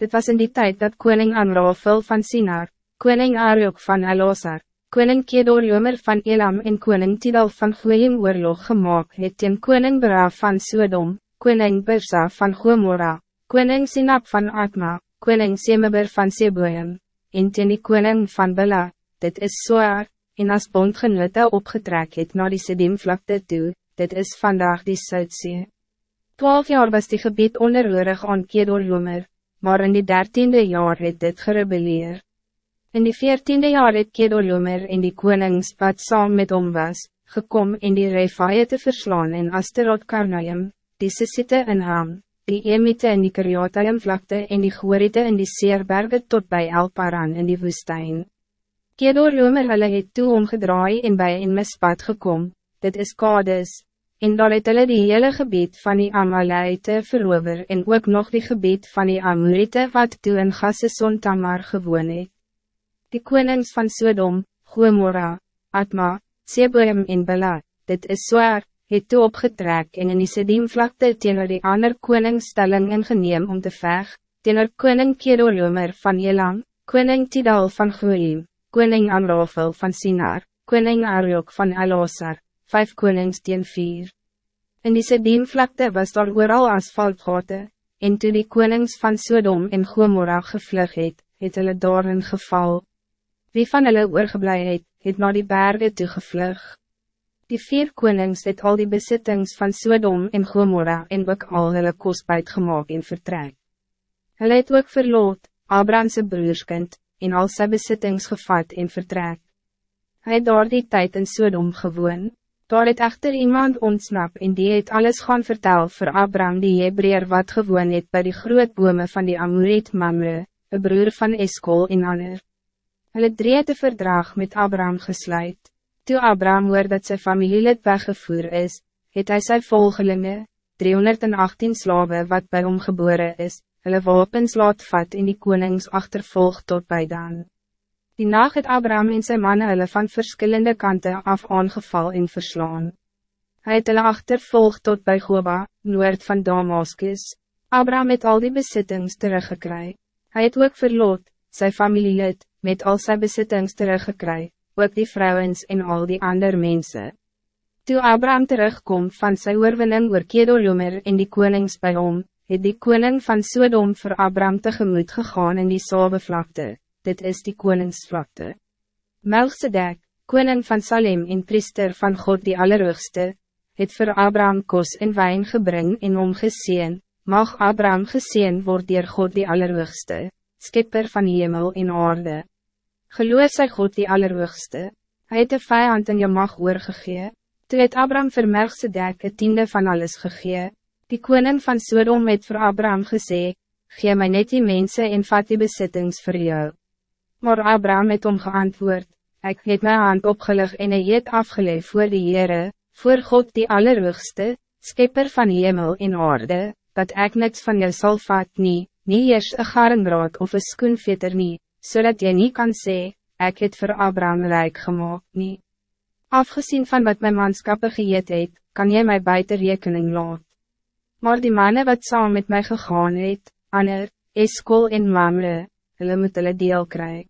Dit was in die tijd dat koning Amrafel van Sinar, koning Ariok van Elosar, koning Kedor Jomer van Elam en koning Tidal van Goeim oorlog gemaakt het teen koning Bera van Sodom, koning Bersa van Gomorra, koning Sinap van Atma, koning Semeber van Seboem, en teen die koning van Bela, dit is Soar, en as bondgenote opgetrek het na die Sedimvlakte toe, dit is vandaag die Zuidzee. Twaalf jaar was die gebied onderhoorig aan Kedor Jomer, maar in die dertiende jaar het dit gerebeleer. In die veertiende jaar het Kedor Jomer en die konings wat saam met hom was, gekom in die Refaie te verslaan in Asterot Karnaim, die Sissite in Ham, die Emite in die Kariataim vlakte en die Goorite in die Seerberge tot bij Elparan in die woestijn. Kedor Jomer hulle het toe omgedraai en bij in Mispat gekom, dit is Kades, en daar het hulle die hele gebied van die Amalite verover en ook nog die gebied van die Amorite wat toe in Gasseson Tamar gewoon het. Die konings van Sodom, Gomorra, Atma, Seboem en Bela, dit is zwaar, het toe opgetrek en in die Sedimvlakte teenoor die ander koningsstelling ingeneem om te veg, teenoor koning Kedorjomer van Elam, koning Tidal van Goeim, koning Amrafel van Sinar, koning Ariok van Elosar, vijf konings teen vier. In die Sediemvlakte was daar ooral asfaltgate, en toe die konings van Sodom en Gomorra gevlug het, het hulle daarin geval. Wie van hulle oorgeblij het, het na die bergen toe gevlug. Die vier konings het al die besittings van Sodom en Gomorra en ook al hulle kostbuit gemaakt en vertrek. Hulle het ook verloot, Abramse broerskind, en al sy besittings gevat en vertrek. Hij het daar die tijd in Sodom gewoon, daar het echter iemand ontsnap en die het alles gaan vertel voor Abraham die Hebreer wat gewoon het by die groot bome van die Amorit Mamre, een broer van Eskol en ander. Hulle drie het verdrag met Abraham gesluit. Toe Abraham hoor dat sy familielid weggevoer is, het hij sy volgelinge, 318 slaven wat bij hom geboren is, hulle wapens laat vat en die konings achtervolg tot bij dan. Die nacht het Abraham en zijn mannen hulle van verschillende kanten af aangeval en verslaan. Hij het hulle achtervolg tot bij Goba, noord van Damascus. Abraham het al die besittings teruggekry. Hij het ook verloot, sy familielid, met al zijn besittings teruggekry, ook die vrouwens en al die andere mensen. Toe Abraham terugkom van sy oorwinning oor Kedorjomer en die konings bij hom, het die koning van Sodom voor Abraham tegemoet gegaan in die Sabevlakte, dit is die koningsvlakte. Melchizedek, koning van Salem en priester van God die Allerhoogste, het voor Abraham kos en wijn gebring en omgezien, mag Abraham gezien word dier God die Allerhoogste, skipper van hemel en aarde. Geloof sy God die Allerhoogste, hy het de vijand in je mag oorgegee, toe het Abraham vir Melchizedek het tiende van alles gegee, Die koning van Sodom het voor Abraham gesê, Gee my net die mense en vat die besittings voor jou. Maar Abraham het om geantwoord, Ek het my hand opgelig en hy het afgeleef voor die Heere, voor God die Allerhoogste, skepper van hemel en aarde, dat ik niks van jou sal vat nie, nie eers een garenbraad of een skoenveter nie, so jy nie kan sê, ek het voor Abraham rijk gemaakt nie. Afgezien van wat mijn manskappe geëet het, kan jy my buiten rekening laat. Maar die mannen wat saam met mij gegaan het, Aner, Eskol en Mamre, hulle moet hulle deel krijgen.